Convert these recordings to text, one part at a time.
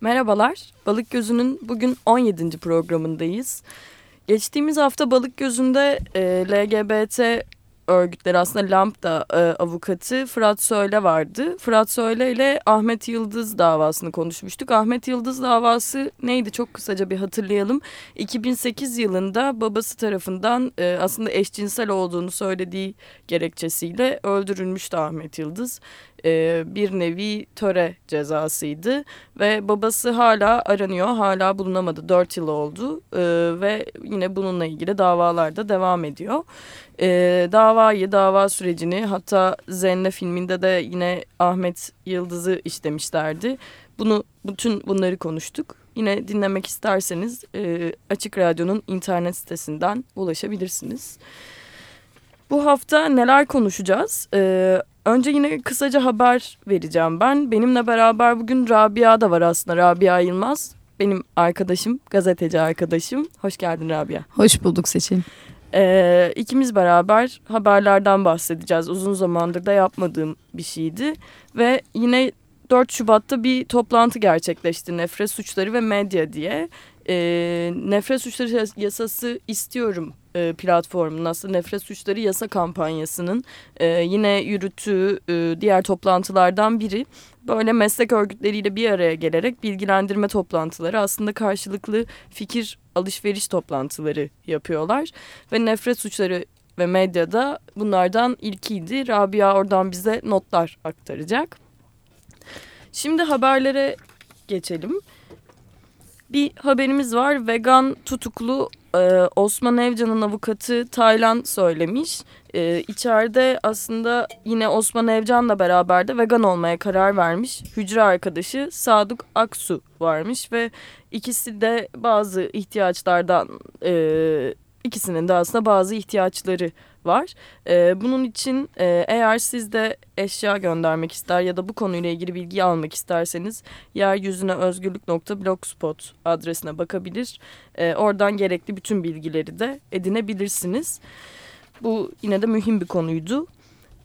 Merhabalar, Balık Gözü'nün bugün 17. programındayız. Geçtiğimiz hafta Balık Gözü'nde e, LGBT örgütleri aslında Lambda e, avukatı Fırat Söyle vardı. Fırat Söyle ile Ahmet Yıldız davasını konuşmuştuk. Ahmet Yıldız davası neydi çok kısaca bir hatırlayalım. 2008 yılında babası tarafından e, aslında eşcinsel olduğunu söylediği gerekçesiyle öldürülmüştü Ahmet Yıldız. E, bir nevi töre cezasıydı ve babası hala aranıyor hala bulunamadı 4 yıl oldu e, ve yine bununla ilgili davalar da devam ediyor. E, davayı dava sürecini hatta Zenne filminde de yine Ahmet Yıldız'ı işlemişlerdi. Bunu bütün bunları konuştuk. Yine dinlemek isterseniz e, Açık Radyo'nun internet sitesinden ulaşabilirsiniz. Bu hafta neler konuşacağız? Ee, önce yine kısaca haber vereceğim ben. Benimle beraber bugün Rabia da var aslında. Rabia Yılmaz. Benim arkadaşım, gazeteci arkadaşım. Hoş geldin Rabia. Hoş bulduk Seçil. Ee, ikimiz beraber haberlerden bahsedeceğiz. Uzun zamandır da yapmadığım bir şeydi. Ve yine 4 Şubat'ta bir toplantı gerçekleşti. Nefret suçları ve medya diye. Ee, nefret suçları yasası istiyorum e, platformunun aslında nefret suçları yasa kampanyasının e, yine yürüttüğü e, diğer toplantılardan biri. Böyle meslek örgütleriyle bir araya gelerek bilgilendirme toplantıları aslında karşılıklı fikir alışveriş toplantıları yapıyorlar. Ve nefret suçları ve medyada bunlardan ilkiydi. Rabia oradan bize notlar aktaracak. Şimdi haberlere geçelim. Bir haberimiz var. Vegan tutuklu e, Osman Evcan'ın avukatı Taylan söylemiş. E, içeride aslında yine Osman Evcan'la beraber de vegan olmaya karar vermiş. Hücre arkadaşı Sadık Aksu varmış ve ikisi de bazı ihtiyaçlardan e, ikisinin de aslında bazı ihtiyaçları var. E, bunun için e, eğer siz de eşya göndermek ister ya da bu konuyla ilgili bilgi almak isterseniz yeryüzüne özgürlük.blogspot adresine bakabilir. E, oradan gerekli bütün bilgileri de edinebilirsiniz. Bu yine de mühim bir konuydu.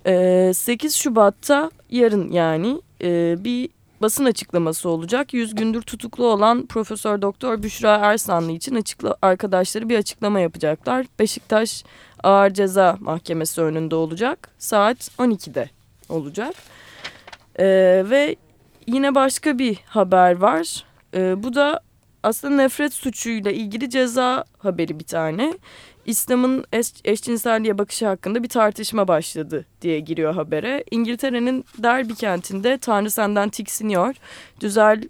E, 8 Şubat'ta yarın yani e, bir basın açıklaması olacak. 100 gündür tutuklu olan Profesör Doktor Büşra Ersanlı için açıkla arkadaşları bir açıklama yapacaklar. Beşiktaş Ağır Ceza Mahkemesi önünde olacak. Saat 12'de olacak. Ee, ve yine başka bir haber var. Ee, bu da aslında nefret suçuyla ilgili ceza haberi bir tane. İslam'ın eş, eşcinselliğe bakışı hakkında bir tartışma başladı diye giriyor habere. İngiltere'nin Derby kentinde Tanrı senden tiksiniyor, düzel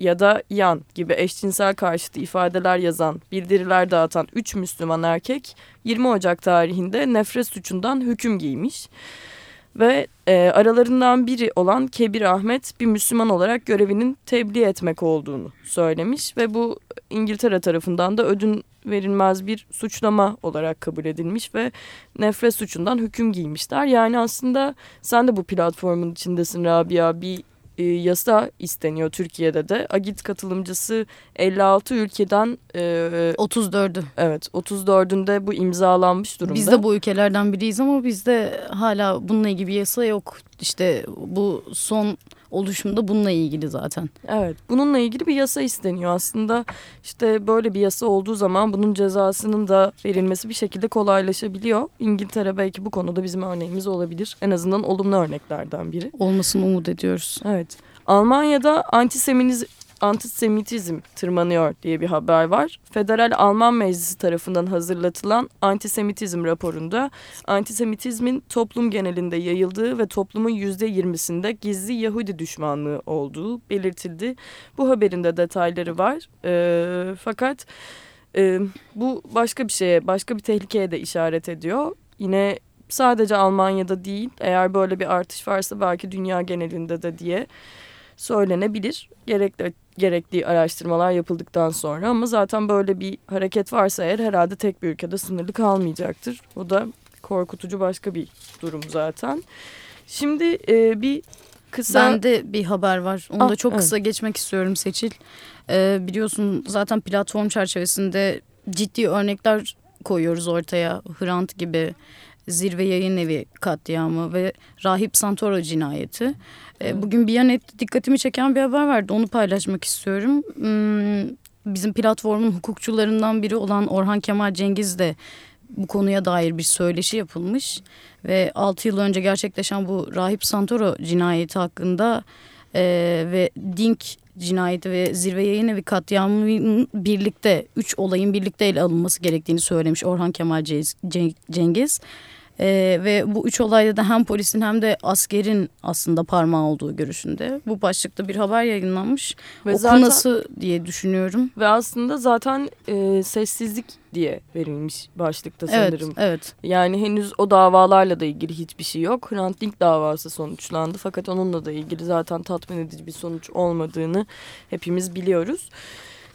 ya da yan gibi eşcinsel karşıtı ifadeler yazan, bildiriler dağıtan 3 Müslüman erkek 20 Ocak tarihinde nefret suçundan hüküm giymiş. Ve e, aralarından biri olan Kebir Ahmet bir Müslüman olarak görevinin tebliğ etmek olduğunu söylemiş. Ve bu İngiltere tarafından da ödün verilmez bir suçlama olarak kabul edilmiş ve nefret suçundan hüküm giymişler. Yani aslında sen de bu platformun içindesin Rabia bir e, yasa isteniyor Türkiye'de de. Agit katılımcısı 56 ülkeden e, 34'ü. Evet 34'ünde bu imzalanmış durumda. Biz de bu ülkelerden biriyiz ama bizde hala bununla ilgili bir yasa yok. İşte bu son oluşumda bununla ilgili zaten. Evet bununla ilgili bir yasa isteniyor aslında işte böyle bir yasa olduğu zaman bunun cezasının da verilmesi bir şekilde kolaylaşabiliyor. İngiltere belki bu konuda bizim örneğimiz olabilir en azından olumlu örneklerden biri. Olmasını umut ediyoruz. Evet Almanya'da antiseminiz, antisemitizm tırmanıyor diye bir haber var. Federal Alman Meclisi tarafından hazırlatılan antisemitizm raporunda antisemitizmin toplum genelinde yayıldığı ve toplumun yüzde yirmisinde gizli Yahudi düşmanlığı olduğu belirtildi. Bu haberin de detayları var. E, fakat e, bu başka bir şeye, başka bir tehlikeye de işaret ediyor. Yine sadece Almanya'da değil eğer böyle bir artış varsa belki dünya genelinde de diye söylenebilir. Gerekli, gerekli araştırmalar yapıldıktan sonra ama zaten böyle bir hareket varsa eğer herhalde tek bir ülkede sınırlı kalmayacaktır. O da korkutucu başka bir durum zaten. Şimdi e, bir kısa... Bende bir haber var. Onu ah, da çok evet. kısa geçmek istiyorum Seçil. Ee, biliyorsun zaten platform çerçevesinde ciddi örnekler koyuyoruz ortaya. Hrant gibi Zirve Yayın Evi katliamı ve Rahip Santoro cinayeti. E, bugün Biyanet dikkatimi çeken bir haber vardı. Onu paylaşmak istiyorum. Hmm, bizim platformun hukukçularından biri olan Orhan Kemal Cengiz de bu konuya dair bir söyleşi yapılmış ve 6 yıl önce gerçekleşen bu Rahip Santoro cinayeti hakkında e, ve Dink cinayeti ve zirve yayın evi katliamının birlikte üç olayın birlikte ele alınması gerektiğini söylemiş Orhan Kemal Cengiz. Ee, ve bu üç olayda da hem polisin hem de askerin aslında parmağı olduğu görüşünde. Bu başlıkta bir haber yayınlanmış. Ve Okunası zaten, diye düşünüyorum. Ve aslında zaten e, sessizlik diye verilmiş başlıkta sanırım. Evet, evet. Yani henüz o davalarla da ilgili hiçbir şey yok. Hrant Dink davası sonuçlandı fakat onunla da ilgili zaten tatmin edici bir sonuç olmadığını hepimiz biliyoruz.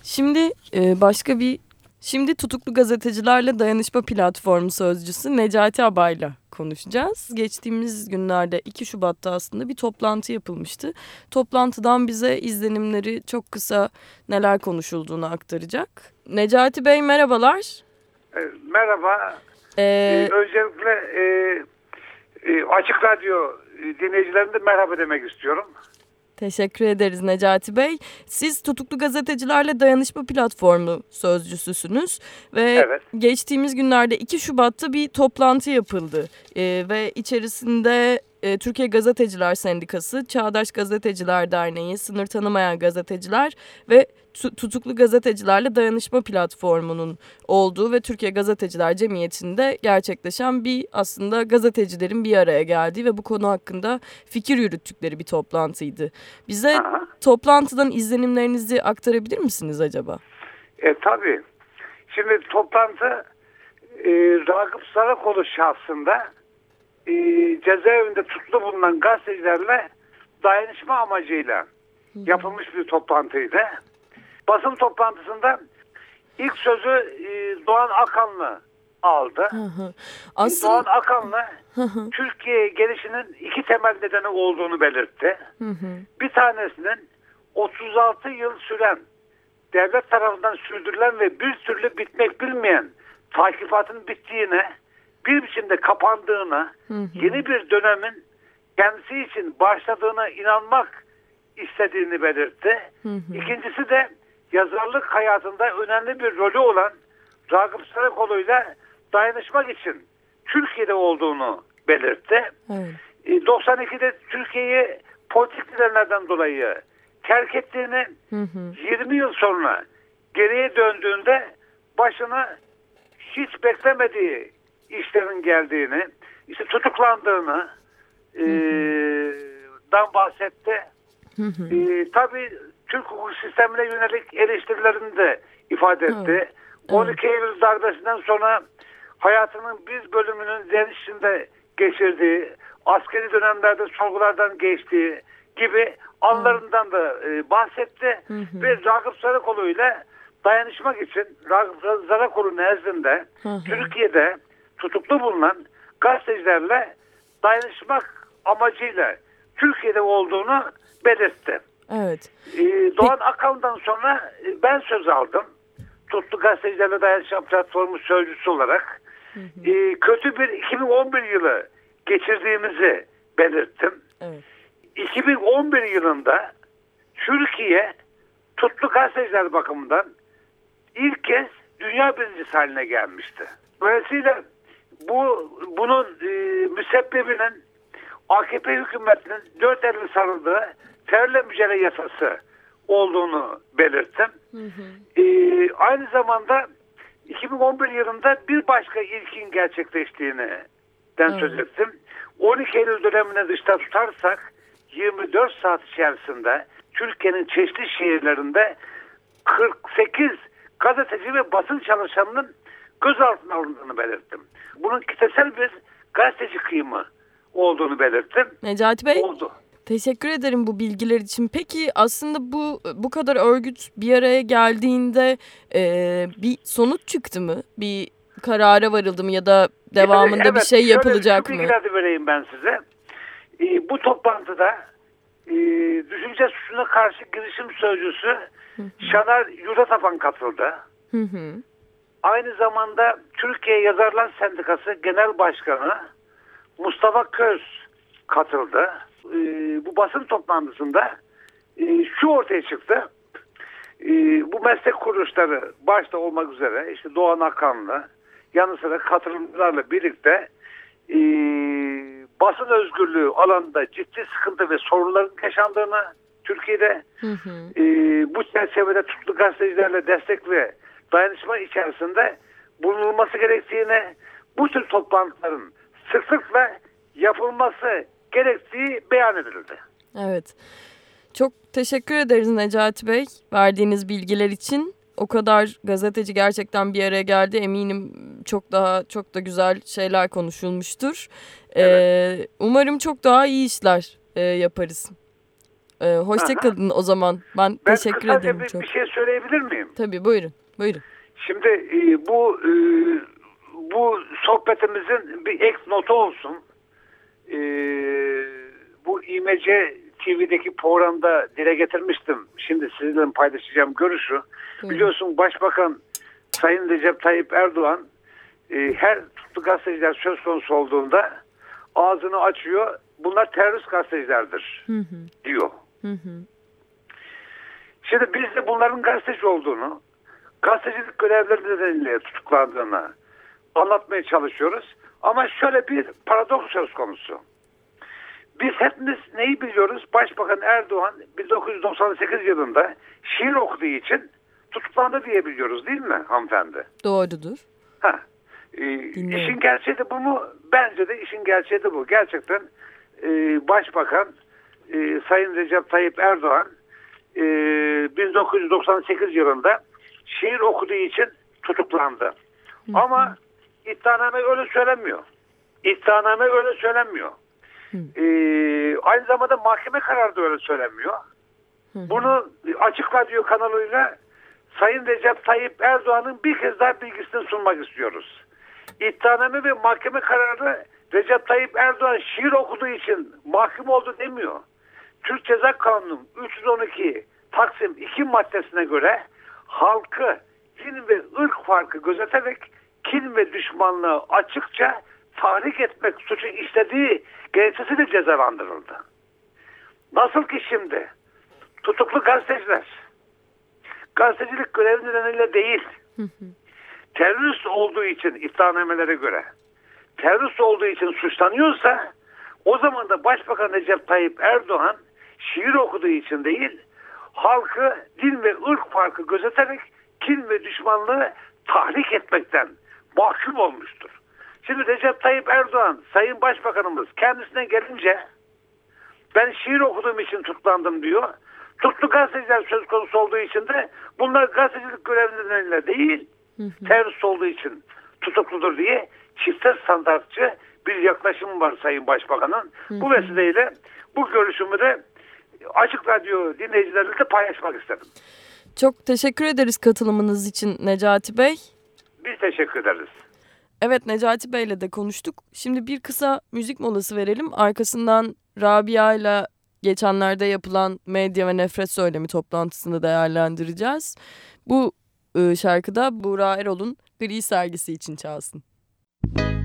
Şimdi e, başka bir Şimdi tutuklu gazetecilerle dayanışma platformu sözcüsü Necati Abay'la konuşacağız. Geçtiğimiz günlerde 2 Şubat'ta aslında bir toplantı yapılmıştı. Toplantıdan bize izlenimleri çok kısa neler konuşulduğunu aktaracak. Necati Bey merhabalar. E, merhaba. Ee, ee, öncelikle e, e, Açık Radyo dinleyicilerine merhaba demek istiyorum. Teşekkür ederiz Necati Bey. Siz tutuklu gazetecilerle dayanışma platformu sözcüsüsünüz ve evet. geçtiğimiz günlerde 2 Şubat'ta bir toplantı yapıldı ee, ve içerisinde e, Türkiye Gazeteciler Sendikası, Çağdaş Gazeteciler Derneği, Sınır Tanımayan Gazeteciler ve tutuklu gazetecilerle dayanışma platformunun olduğu ve Türkiye Gazeteciler Cemiyeti'nde gerçekleşen bir aslında gazetecilerin bir araya geldiği ve bu konu hakkında fikir yürüttükleri bir toplantıydı. Bize Aha. toplantıdan izlenimlerinizi aktarabilir misiniz acaba? E, tabii. Şimdi toplantı e, Ragıp Sarakolu şahsında e, cezaevinde tutulu bulunan gazetecilerle dayanışma amacıyla yapılmış bir toplantıydı. Basın toplantısında ilk sözü e, Doğan Akanlı aldı. Hı hı. Aslında... Doğan Akanlı Türkiye gelişinin iki temel nedeni olduğunu belirtti. Hı hı. Bir tanesinin 36 yıl süren devlet tarafından sürdürülen ve bir türlü bitmek bilmeyen takifatın bittiğine, bir biçimde kapandığına, hı hı. yeni bir dönemin kendisi için başladığına inanmak istediğini belirtti. Hı hı. İkincisi de yazarlık hayatında önemli bir rolü olan Ragıp Sarakolu ile dayanışmak için Türkiye'de olduğunu belirtti. Evet. 92'de Türkiye'yi politik nedenlerden dolayı terk ettiğini hı hı. 20 yıl sonra geriye döndüğünde başına hiç beklemediği işlerin geldiğini, işte tutuklandığını hı hı. E, dan bahsetti. Hı hı. E, tabii Türk hukuk sistemine yönelik eleştirilerini de ifade etti. Evet. 12 Eylül darbesinden sonra hayatının bir bölümünün deniz içinde geçirdiği, askeri dönemlerde sorgulardan geçtiği gibi anlarından da e, bahsetti. Hı hı. Ve Ragıp Sarakolu ile dayanışmak için Ragıp Sarakolu nezdinde hı hı. Türkiye'de tutuklu bulunan gazetecilerle dayanışmak amacıyla Türkiye'de olduğunu belirtti. Evet. Ee, Doğan Peki. Akal'dan sonra e, ben söz aldım. Tutlu Gazetecilerle Dayanışma Platformu sözcüsü olarak. Hı hı. Ee, kötü bir 2011 yılı geçirdiğimizi belirttim. Evet. 2011 yılında Türkiye tutlu gazeteciler bakımından ilk kez dünya birincisi haline gelmişti. Dolayısıyla bu bunun e, müsebbibinin AKP hükümetinin dört elini sarıldığı terörle mücadele yasası olduğunu belirttim. Hı hı. Ee, aynı zamanda 2011 yılında bir başka ilkin gerçekleştiğini den evet. söz ettim. 12 Eylül dönemine dışta tutarsak 24 saat içerisinde Türkiye'nin çeşitli şehirlerinde 48 gazeteci ve basın çalışanının gözaltına alındığını belirttim. Bunun kitlesel bir gazeteci kıyımı olduğunu belirttim. Necati Bey. Oldu. Teşekkür ederim bu bilgiler için. Peki aslında bu bu kadar örgüt bir araya geldiğinde e, bir sonuç çıktı mı? Bir karara varıldı mı ya da devamında evet, bir şey yapılacak mı? Evet, vereyim ben size. E, bu toplantıda e, düşünce suçuna karşı girişim sözcüsü Şanar Yuratapan katıldı. Hı hı. Aynı zamanda Türkiye Yazarlar Sendikası Genel Başkanı Mustafa Köz katıldı. E, bu basın toplantısında e, şu ortaya çıktı. E, bu meslek kuruluşları başta olmak üzere işte Doğan Akan'la yanı sıra katılımcılarla birlikte e, basın özgürlüğü alanında ciddi sıkıntı ve sorunların yaşandığını Türkiye'de Hı hı. e, bu çerçevede tutuklu gazetecilerle destek ve dayanışma içerisinde bulunulması gerektiğine bu tür toplantıların sıklıkla yapılması gerektiği beyan edildi. Evet. Çok teşekkür ederiz Necati Bey verdiğiniz bilgiler için. O kadar gazeteci gerçekten bir araya geldi. Eminim çok daha çok da güzel şeyler konuşulmuştur. Ee, umarım çok daha iyi işler e, yaparız. Ee, hoşça Aha. kalın o zaman. Ben, Ben teşekkür ederim bir, çok. bir şey söyleyebilir miyim? Tabii buyurun. Buyurun. Şimdi e, bu e, bu sohbetimizin bir ek notu olsun. E, bu İMC TV'deki programda dile getirmiştim. Şimdi sizinle paylaşacağım görüşü. Buyurun. Biliyorsun Başbakan Sayın Recep Tayyip Erdoğan e, her tutuklu gazeteciler söz konusu olduğunda ağzını açıyor. Bunlar terörist gazetecilerdir Hı hı. diyor. Hı hı. Şimdi biz de bunların gazeteci olduğunu, gazetecilik görevleri nedeniyle tutuklandığını anlatmaya çalışıyoruz. Ama şöyle bir paradoks söz konusu. Biz hepimiz neyi biliyoruz? Başbakan Erdoğan 1998 yılında şiir okuduğu için tutuklandı diye biliyoruz değil mi hanımefendi? Doğrudur. Ha. Ee, işin gerçeği de bu mu? Bence de işin gerçeği de bu. Gerçekten e, Başbakan e, Sayın Recep Tayyip Erdoğan e, 1998 yılında şiir okuduğu için tutuklandı. Ama iddianame öyle söylemiyor. İddianame öyle söylemiyor. E, aynı zamanda mahkeme kararı da öyle söylemiyor. Bunu Açık Radyo kanalıyla Sayın Recep Tayyip Erdoğan'ın bir kez daha bilgisini sunmak istiyoruz. İddianame ve mahkeme kararı Recep Tayyip Erdoğan şiir okuduğu için mahkum oldu demiyor. Türk Ceza Kanunu 312 Taksim 2 maddesine göre halkı din ve ırk farkı gözeterek kin ve düşmanlığı açıkça tahrik etmek suçu işlediği gerekçesiyle cezalandırıldı. Nasıl ki şimdi tutuklu gazeteciler gazetecilik görevi nedeniyle değil terörist olduğu için iddianamelere göre terörist olduğu için suçlanıyorsa o zaman da Başbakan Recep Tayyip Erdoğan şiir okuduğu için değil halkı din ve ırk farkı gözeterek kin ve düşmanlığı tahrik etmekten mahkum olmuştur. Şimdi Recep Tayyip Erdoğan Sayın Başbakanımız kendisine gelince ben şiir okuduğum için tutuklandım diyor. Tutuklu gazeteciler söz konusu olduğu için de bunlar gazetecilik görevlileriyle değil terörist olduğu için tutukludur diye çifte standartçı bir yaklaşım var Sayın Başbakan'ın. Bu vesileyle bu görüşümü de Açık Radyo dinleyicilerle de paylaşmak istedim. Çok teşekkür ederiz katılımınız için Necati Bey. Biz teşekkür ederiz. Evet Necati Bey'le de konuştuk. Şimdi bir kısa müzik molası verelim. Arkasından Rabia ile geçenlerde yapılan medya ve nefret söylemi toplantısını değerlendireceğiz. Bu e, şarkıda Buğra Erol'un Gri sergisi için çalsın. I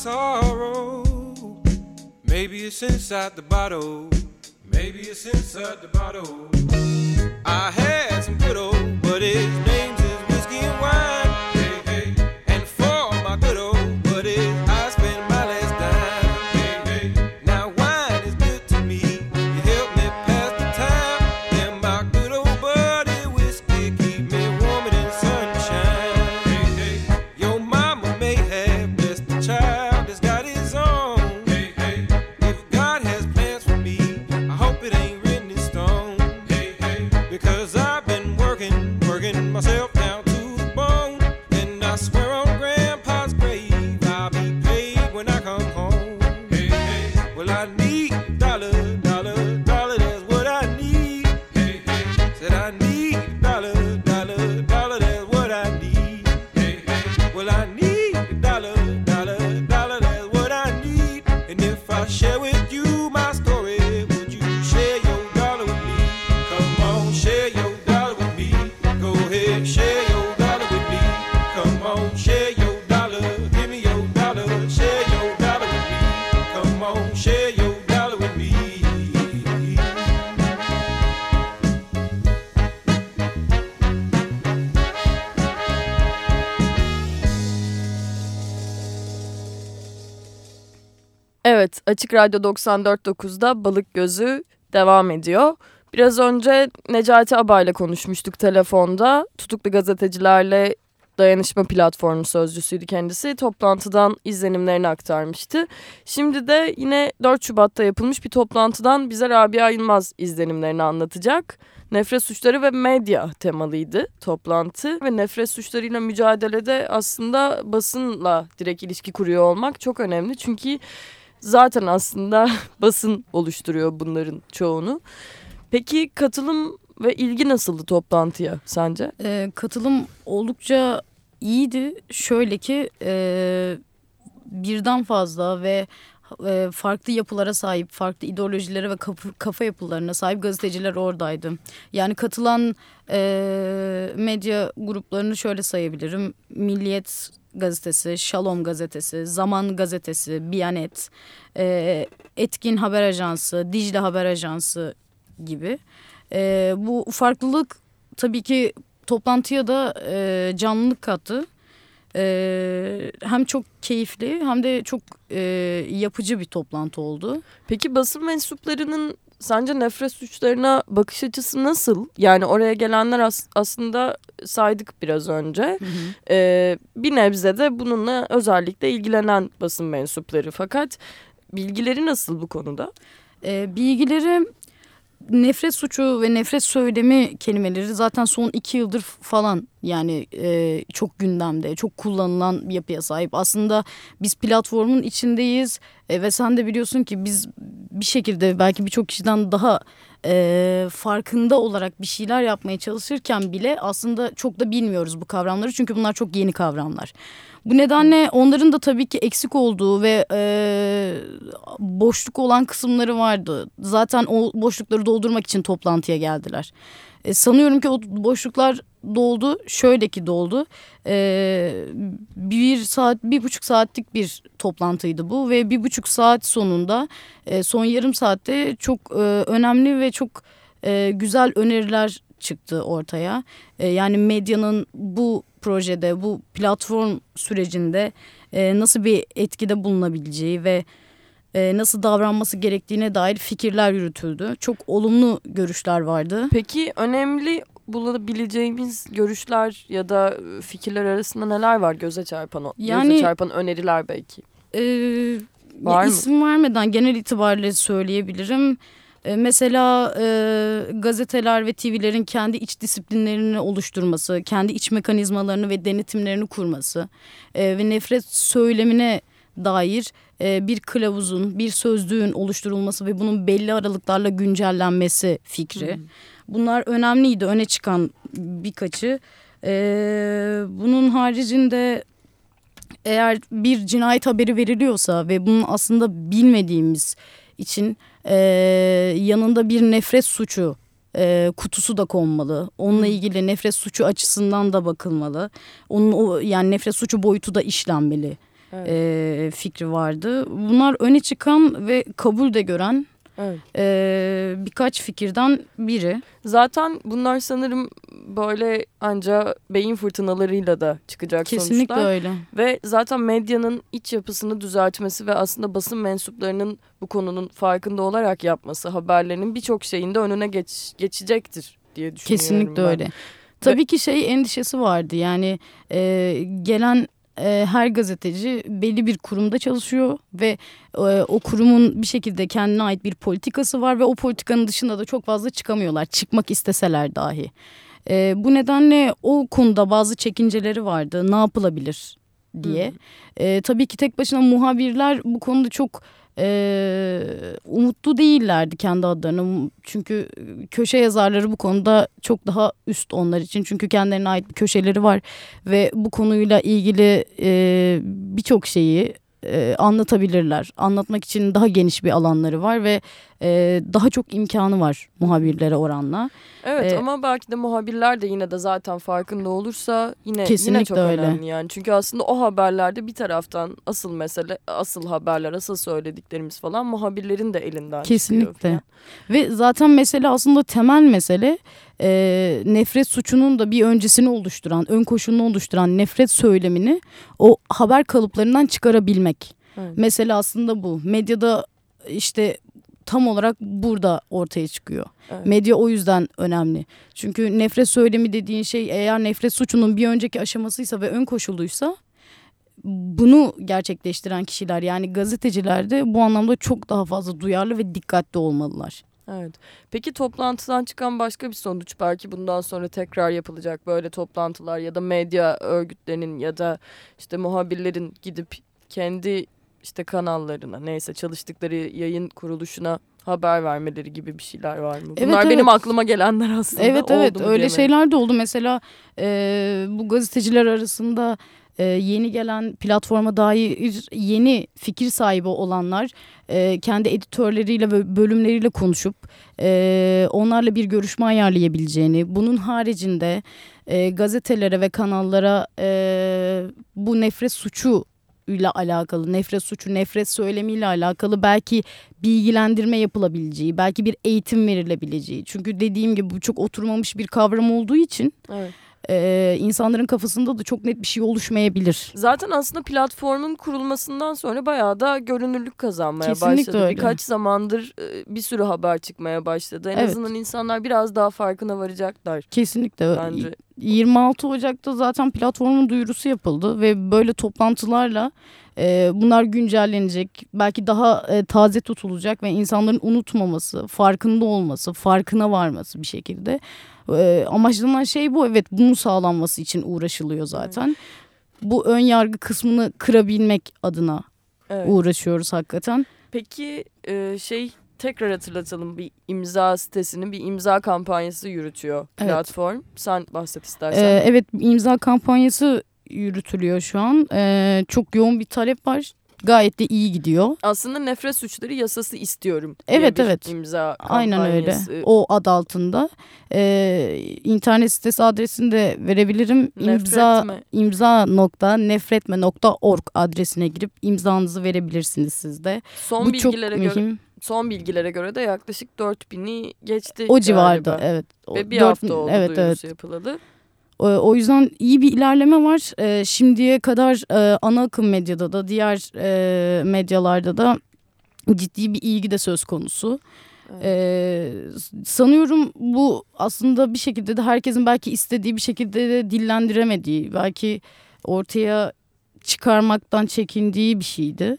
sorrow? Maybe it's inside the bottle. Maybe it's inside the bottle. I had some good old, but his name's is whiskey and wine. Evet, Açık Radyo 94.9'da Balık Gözü devam ediyor. Biraz önce Necati Abay'la konuşmuştuk telefonda. Tutuklu gazetecilerle dayanışma platformu sözcüsüydü kendisi. Toplantıdan izlenimlerini aktarmıştı. Şimdi de yine 4 Şubat'ta yapılmış bir toplantıdan bize Rabia Yılmaz izlenimlerini anlatacak. Nefret suçları ve medya temalıydı toplantı ve nefret suçlarıyla mücadelede aslında basınla direkt ilişki kuruyor olmak çok önemli. Çünkü zaten aslında basın oluşturuyor bunların çoğunu. Peki katılım ve ilgi nasıldı toplantıya sence? Ee, katılım oldukça iyiydi. Şöyle ki e, birden fazla ve farklı yapılara sahip, farklı ideolojilere ve kafa, kafa yapılarına sahip gazeteciler oradaydı. Yani katılan e, medya gruplarını şöyle sayabilirim. Milliyet gazetesi, Şalom gazetesi, Zaman gazetesi, Biyanet, e, Etkin Haber Ajansı, Dicle Haber Ajansı gibi. E, bu farklılık tabii ki toplantıya da e, canlılık kattı. E, hem çok keyifli hem de çok e, yapıcı bir toplantı oldu. Peki basın mensuplarının sence nefret suçlarına bakış açısı nasıl? Yani oraya gelenler as- aslında saydık biraz önce. Ee, bir nebze de bununla özellikle ilgilenen basın mensupları. Fakat bilgileri nasıl bu konuda? E, bilgileri nefret suçu ve nefret söylemi kelimeleri zaten son iki yıldır falan yani e, çok gündemde, çok kullanılan bir yapıya sahip. Aslında biz platformun içindeyiz e, ve sen de biliyorsun ki biz bir şekilde belki birçok kişiden daha e, farkında olarak bir şeyler yapmaya çalışırken bile aslında çok da bilmiyoruz bu kavramları. Çünkü bunlar çok yeni kavramlar. Bu nedenle onların da tabii ki eksik olduğu ve e, boşluk olan kısımları vardı. Zaten o boşlukları doldurmak için toplantıya geldiler. E, sanıyorum ki o boşluklar doldu. Şöyle ki doldu. E, bir saat, bir buçuk saatlik bir toplantıydı bu ve bir buçuk saat sonunda e, son yarım saatte çok e, önemli ve çok e, güzel öneriler çıktı ortaya. E, yani medyanın bu projede, bu platform sürecinde e, nasıl bir etkide bulunabileceği ve e, nasıl davranması gerektiğine dair fikirler yürütüldü. Çok olumlu görüşler vardı. Peki önemli bulabileceğimiz görüşler ya da e, fikirler arasında neler var göze çarpan, Yani- göze çarpan öneriler belki? E, Var mı? isim vermeden genel itibariyle söyleyebilirim. E, mesela e, gazeteler ve TV'lerin kendi iç disiplinlerini oluşturması, kendi iç mekanizmalarını ve denetimlerini kurması e, ve nefret söylemine dair e, bir kılavuzun, bir sözlüğün oluşturulması ve bunun belli aralıklarla güncellenmesi fikri. Bunlar önemliydi, öne çıkan birkaçı. E, bunun haricinde eğer bir cinayet haberi veriliyorsa ve bunun aslında bilmediğimiz için e, yanında bir nefret suçu e, kutusu da konmalı. Onunla ilgili nefret suçu açısından da bakılmalı. Onun o yani nefret suçu boyutu da işlenmeli Evet. e, fikri vardı. Bunlar öne çıkan ve kabul de gören Evet. e, birkaç fikirden biri. Zaten bunlar sanırım böyle anca beyin fırtınalarıyla da çıkacak Kesinlikle sonuçlar. öyle. Ve zaten medyanın iç yapısını düzeltmesi ve aslında basın mensuplarının bu konunun farkında olarak yapması haberlerinin birçok şeyinde önüne geç, geçecektir diye düşünüyorum Kesinlikle ben. öyle. Tabii ki şey endişesi vardı yani e, gelen e, her gazeteci belli bir kurumda çalışıyor ve e, o kurumun bir şekilde kendine ait bir politikası var ve o politikanın dışında da çok fazla çıkamıyorlar çıkmak isteseler dahi. E, bu nedenle o konuda bazı çekinceleri vardı ne yapılabilir diye. E, tabii ki tek başına muhabirler bu konuda çok e, umutlu değillerdi kendi adlarına. Çünkü köşe yazarları bu konuda çok daha üst onlar için. Çünkü kendilerine ait bir köşeleri var ve bu konuyla ilgili e, birçok şeyi e, anlatabilirler. Anlatmak için daha geniş bir alanları var ve e, daha çok imkanı var muhabirlere oranla. Evet Ee, ama belki de muhabirler de yine de zaten farkında olursa yine yine çok öyle. önemli yani. Çünkü aslında o haberlerde bir taraftan asıl mesele, asıl haberler, asıl söylediklerimiz falan muhabirlerin de elinden Kesinlikle. Ve zaten mesele aslında temel mesele e, nefret suçunun da bir öncesini oluşturan, ön koşulunu oluşturan nefret söylemini o haber kalıplarından çıkarabilmek. Evet. Mesele aslında bu. Medyada işte tam olarak burada ortaya çıkıyor. Evet. Medya o yüzden önemli. Çünkü nefret söylemi dediğin şey eğer nefret suçunun bir önceki aşamasıysa ve ön koşuluysa bunu gerçekleştiren kişiler yani gazeteciler de bu anlamda çok daha fazla duyarlı ve dikkatli olmalılar. Evet. Peki toplantıdan çıkan başka bir sonuç belki bundan sonra tekrar yapılacak böyle toplantılar ya da medya örgütlerinin ya da işte muhabirlerin gidip kendi işte kanallarına neyse çalıştıkları yayın kuruluşuna haber vermeleri gibi bir şeyler var mı? Evet, Bunlar evet. benim aklıma gelenler aslında. Evet Oldu evet öyle diyemedim. şeyler de oldu. Mesela e, bu gazeteciler arasında e, yeni gelen platforma dair yeni fikir sahibi olanlar e, kendi editörleriyle ve bölümleriyle konuşup e, onlarla bir görüşme ayarlayabileceğini, bunun haricinde e, gazetelere ve kanallara e, bu nefret suçu ile alakalı, nefret suçu, nefret söylemiyle alakalı belki bilgilendirme yapılabileceği, belki bir eğitim verilebileceği. Çünkü dediğim gibi bu çok oturmamış bir kavram olduğu için Evet. E, insanların kafasında da çok net bir şey oluşmayabilir. Zaten aslında platformun kurulmasından sonra bayağı da görünürlük kazanmaya Kesinlikle başladı. öyle. Birkaç zamandır e, bir sürü haber çıkmaya başladı. En Evet. azından insanlar biraz daha farkına varacaklar Kesinlikle. bence. 26 Ocak'ta zaten platformun duyurusu yapıldı ve böyle toplantılarla e, bunlar güncellenecek. Belki daha e, taze tutulacak ve insanların unutmaması, farkında olması, farkına varması bir şekilde. E, amaçlanan şey bu. Evet bunun sağlanması için uğraşılıyor zaten. Bu ön yargı kısmını kırabilmek adına Evet. uğraşıyoruz hakikaten. Peki e, şey tekrar hatırlatalım bir imza sitesinin bir imza kampanyası yürütüyor Evet. platform. Sen bahset istersen. Ee, evet imza kampanyası yürütülüyor şu an. Ee, çok yoğun bir talep var. Gayet de iyi gidiyor. Aslında nefret suçları yasası istiyorum. Evet, evet. imza Aynen öyle. O ad altında. Ee, internet sitesi adresini de verebilirim. İmza Nefretme. imza nokta nefretme nokta org adresine girip imzanızı verebilirsiniz siz de. Son Bu çok bilgilere göre mühim. son bilgilere göre de yaklaşık 4000'i geçti O civarda galiba. evet. O Ve bir dört hafta bin- oldu evet, duyurusu evet. yapılalı. O, o yüzden iyi bir ilerleme var. Ee, şimdiye kadar e, ana akım medyada da diğer e, medyalarda da ciddi bir ilgi de söz konusu. Evet. Ee, sanıyorum bu aslında bir şekilde de herkesin belki istediği bir şekilde de dillendiremediği, belki ortaya çıkarmaktan çekindiği bir şeydi.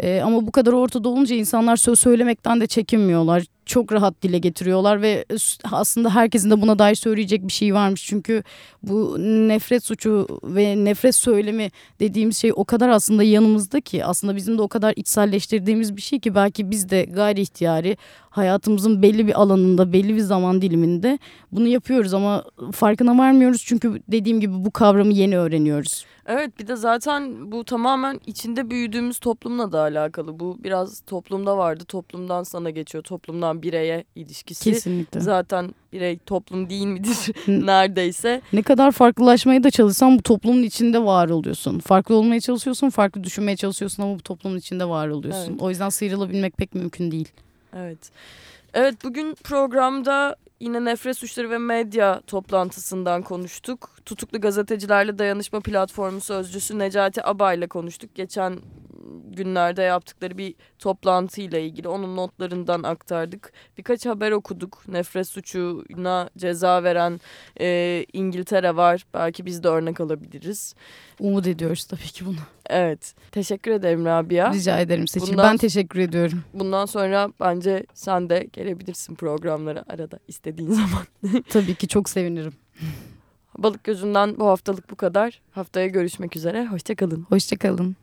Ee, ama bu kadar ortada olunca insanlar söz söylemekten de çekinmiyorlar. Çok rahat dile getiriyorlar ve aslında herkesin de buna dair söyleyecek bir şey varmış. Çünkü bu nefret suçu ve nefret söylemi dediğimiz şey o kadar aslında yanımızda ki aslında bizim de o kadar içselleştirdiğimiz bir şey ki belki biz de gayri ihtiyari hayatımızın belli bir alanında belli bir zaman diliminde bunu yapıyoruz ama farkına varmıyoruz çünkü dediğim gibi bu kavramı yeni öğreniyoruz. Evet bir de zaten bu tamamen içinde büyüdüğümüz toplumla da alakalı. Bu biraz toplumda vardı. Toplumdan sana geçiyor. Toplumdan bireye ilişkisi. Kesinlikle. Zaten birey toplum değil midir neredeyse. Ne kadar farklılaşmaya da çalışsan bu toplumun içinde var oluyorsun. Farklı olmaya çalışıyorsun, farklı düşünmeye çalışıyorsun ama bu toplumun içinde var oluyorsun. Evet. O yüzden sıyrılabilmek pek mümkün değil. Evet. Evet bugün programda yine nefret suçları ve medya toplantısından konuştuk. Tutuklu gazetecilerle dayanışma platformu sözcüsü Necati Abay'la konuştuk. Geçen günlerde yaptıkları bir toplantıyla ilgili onun notlarından aktardık. Birkaç haber okuduk. Nefret suçuna ceza veren e, İngiltere var. Belki biz de örnek alabiliriz. Umut ediyoruz tabii ki bunu. Evet. Teşekkür ederim Rabia. Rica ederim Seçil. Bundan- Ben teşekkür ediyorum. Bundan sonra bence sen de gelebilirsin programlara arada istediğin zaman. Tabii ki çok sevinirim. Balık gözünden bu haftalık bu kadar. Haftaya görüşmek üzere. Hoşçakalın. Hoşçakalın.